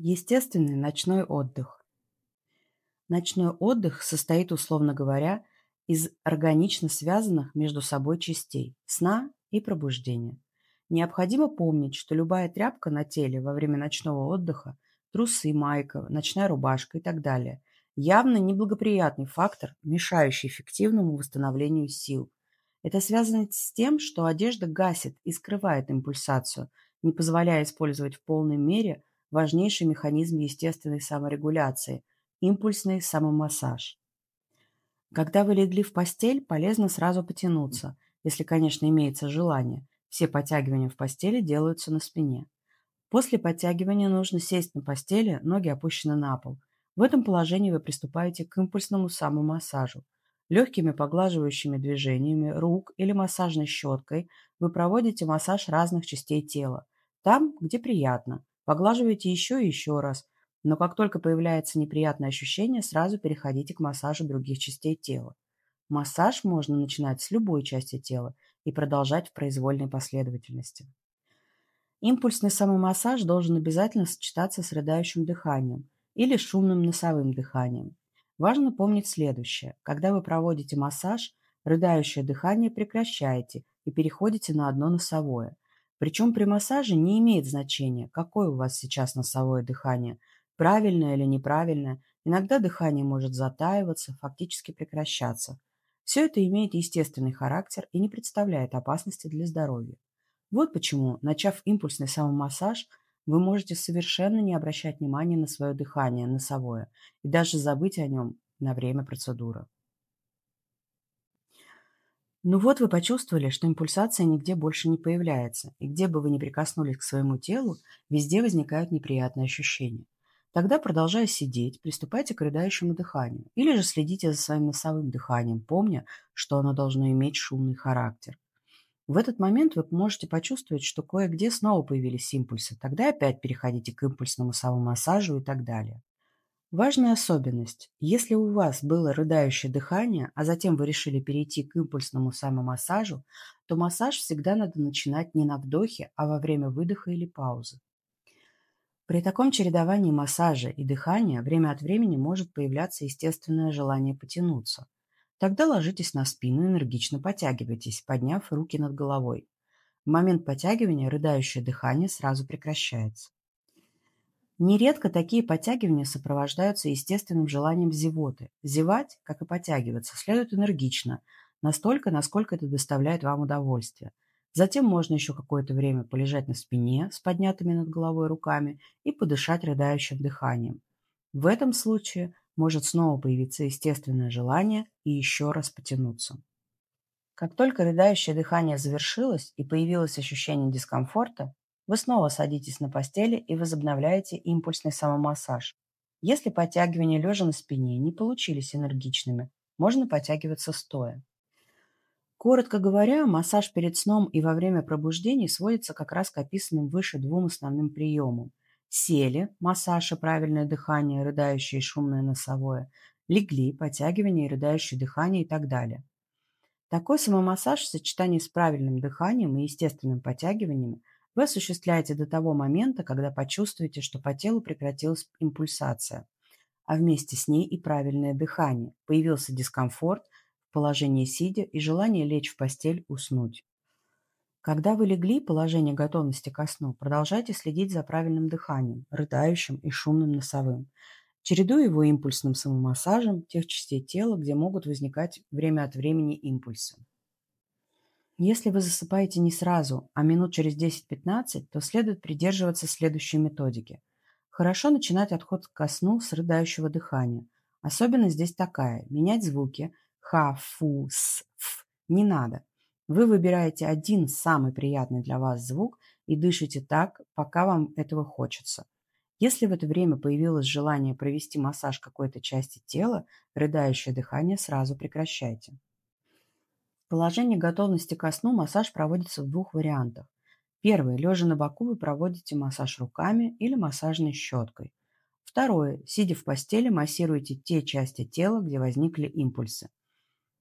Естественный ночной отдых. Ночной отдых состоит, условно говоря, из органично связанных между собой частей – сна и пробуждения. Необходимо помнить, что любая тряпка на теле во время ночного отдыха – трусы, майка, ночная рубашка и так далее – явно неблагоприятный фактор, мешающий эффективному восстановлению сил. Это связано с тем, что одежда гасит и скрывает импульсацию, не позволяя использовать в полной мере – важнейший механизм естественной саморегуляции – импульсный самомассаж. Когда вы легли в постель, полезно сразу потянуться, если, конечно, имеется желание. Все подтягивания в постели делаются на спине. После подтягивания нужно сесть на постели, ноги опущены на пол. В этом положении вы приступаете к импульсному самомассажу. Легкими поглаживающими движениями рук или массажной щеткой вы проводите массаж разных частей тела. Там, где приятно, Поглаживайте еще и еще раз, но как только появляется неприятное ощущение, сразу переходите к массажу других частей тела. Массаж можно начинать с любой части тела и продолжать в произвольной последовательности. Импульсный самомассаж должен обязательно сочетаться с рыдающим дыханием или шумным носовым дыханием. Важно помнить следующее. Когда вы проводите массаж, рыдающее дыхание прекращаете и переходите на одно носовое – причем при массаже не имеет значения, какое у вас сейчас носовое дыхание, правильное или неправильное. Иногда дыхание может затаиваться, фактически прекращаться. Все это имеет естественный характер и не представляет опасности для здоровья. Вот почему, начав импульсный самомассаж, вы можете совершенно не обращать внимания на свое дыхание носовое и даже забыть о нем на время процедуры. Ну вот вы почувствовали, что импульсация нигде больше не появляется, и где бы вы ни прикоснулись к своему телу, везде возникают неприятные ощущения. Тогда, продолжая сидеть, приступайте к рыдающему дыханию, или же следите за своим носовым дыханием, помня, что оно должно иметь шумный характер. В этот момент вы можете почувствовать, что кое-где снова появились импульсы, тогда опять переходите к импульсному самомассажу и так далее. Важная особенность. Если у вас было рыдающее дыхание, а затем вы решили перейти к импульсному самомассажу, то массаж всегда надо начинать не на вдохе, а во время выдоха или паузы. При таком чередовании массажа и дыхания время от времени может появляться естественное желание потянуться. Тогда ложитесь на спину и энергично потягивайтесь, подняв руки над головой. В момент потягивания рыдающее дыхание сразу прекращается. Нередко такие подтягивания сопровождаются естественным желанием зевоты. Зевать, как и подтягиваться, следует энергично, настолько, насколько это доставляет вам удовольствие. Затем можно еще какое-то время полежать на спине с поднятыми над головой руками и подышать рыдающим дыханием. В этом случае может снова появиться естественное желание и еще раз потянуться. Как только рыдающее дыхание завершилось и появилось ощущение дискомфорта, вы снова садитесь на постели и возобновляете импульсный самомассаж. Если подтягивания лежа на спине не получились энергичными, можно подтягиваться стоя. Коротко говоря, массаж перед сном и во время пробуждения сводится как раз к описанным выше двум основным приемам. Сели, массаж и правильное дыхание, рыдающее и шумное носовое, легли, подтягивание и рыдающее дыхание и так далее. Такой самомассаж в сочетании с правильным дыханием и естественным подтягиваниями вы осуществляете до того момента, когда почувствуете, что по телу прекратилась импульсация, а вместе с ней и правильное дыхание, появился дискомфорт в положении сидя и желание лечь в постель уснуть. Когда вы легли, положение готовности ко сну, продолжайте следить за правильным дыханием, рыдающим и шумным носовым, чередуя его импульсным самомассажем тех частей тела, где могут возникать время от времени импульсы. Если вы засыпаете не сразу, а минут через 10-15, то следует придерживаться следующей методики. Хорошо начинать отход ко сну с рыдающего дыхания. Особенность здесь такая – менять звуки ха, фу, с, ф не надо. Вы выбираете один самый приятный для вас звук и дышите так, пока вам этого хочется. Если в это время появилось желание провести массаж какой-то части тела, рыдающее дыхание сразу прекращайте. Положении готовности ко сну массаж проводится в двух вариантах. Первый. Лежа на боку вы проводите массаж руками или массажной щеткой. Второе. Сидя в постели, массируете те части тела, где возникли импульсы.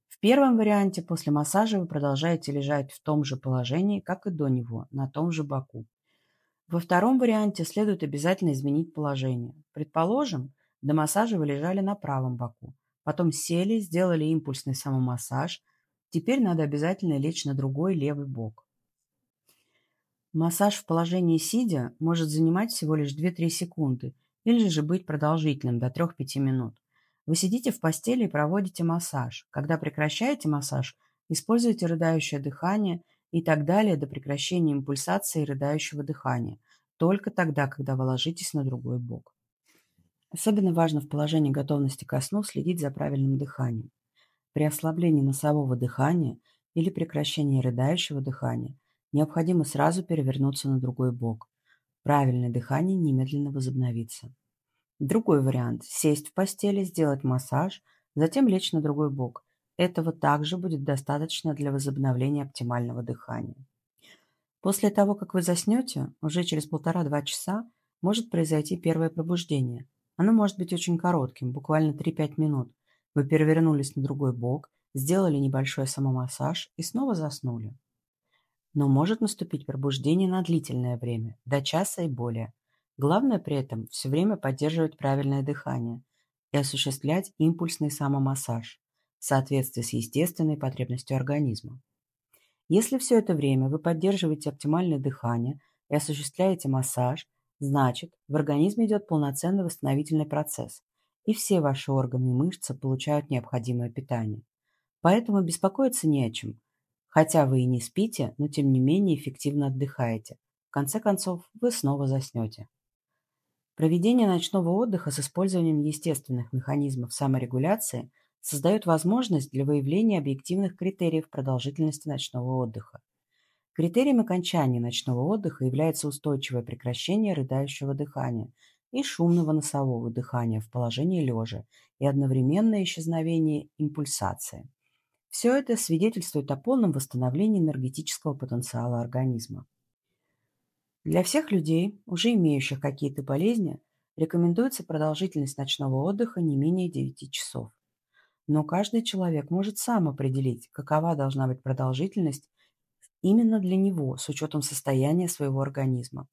В первом варианте после массажа вы продолжаете лежать в том же положении, как и до него, на том же боку. Во втором варианте следует обязательно изменить положение. Предположим, до массажа вы лежали на правом боку, потом сели, сделали импульсный самомассаж, теперь надо обязательно лечь на другой левый бок. Массаж в положении сидя может занимать всего лишь 2-3 секунды или же быть продолжительным до 3-5 минут. Вы сидите в постели и проводите массаж. Когда прекращаете массаж, используйте рыдающее дыхание и так далее до прекращения импульсации рыдающего дыхания. Только тогда, когда вы ложитесь на другой бок. Особенно важно в положении готовности ко сну следить за правильным дыханием. При ослаблении носового дыхания или прекращении рыдающего дыхания необходимо сразу перевернуться на другой бок. Правильное дыхание немедленно возобновится. Другой вариант – сесть в постели, сделать массаж, затем лечь на другой бок. Этого также будет достаточно для возобновления оптимального дыхания. После того, как вы заснете, уже через полтора-два часа может произойти первое пробуждение. Оно может быть очень коротким, буквально 3-5 минут. Вы перевернулись на другой бок, сделали небольшой самомассаж и снова заснули. Но может наступить пробуждение на длительное время, до часа и более. Главное при этом все время поддерживать правильное дыхание и осуществлять импульсный самомассаж в соответствии с естественной потребностью организма. Если все это время вы поддерживаете оптимальное дыхание и осуществляете массаж, значит, в организме идет полноценный восстановительный процесс, и все ваши органы и мышцы получают необходимое питание. Поэтому беспокоиться не о чем, Хотя вы и не спите, но тем не менее эффективно отдыхаете. В конце концов, вы снова заснете. Проведение ночного отдыха с использованием естественных механизмов саморегуляции создает возможность для выявления объективных критериев продолжительности ночного отдыха. Критерием окончания ночного отдыха является устойчивое прекращение рыдающего дыхания и шумного носового дыхания в положении лежа и одновременное исчезновение импульсации. Все это свидетельствует о полном восстановлении энергетического потенциала организма. Для всех людей, уже имеющих какие-то болезни, рекомендуется продолжительность ночного отдыха не менее 9 часов. Но каждый человек может сам определить, какова должна быть продолжительность именно для него с учетом состояния своего организма.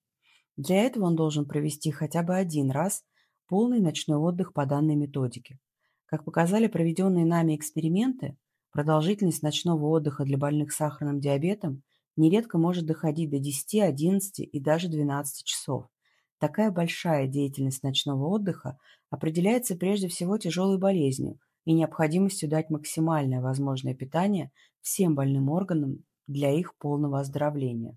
Для этого он должен провести хотя бы один раз полный ночной отдых по данной методике. Как показали проведенные нами эксперименты, Продолжительность ночного отдыха для больных сахарным диабетом нередко может доходить до 10, 11 и даже 12 часов. Такая большая деятельность ночного отдыха определяется прежде всего тяжелой болезнью и необходимостью дать максимальное возможное питание всем больным органам для их полного оздоровления.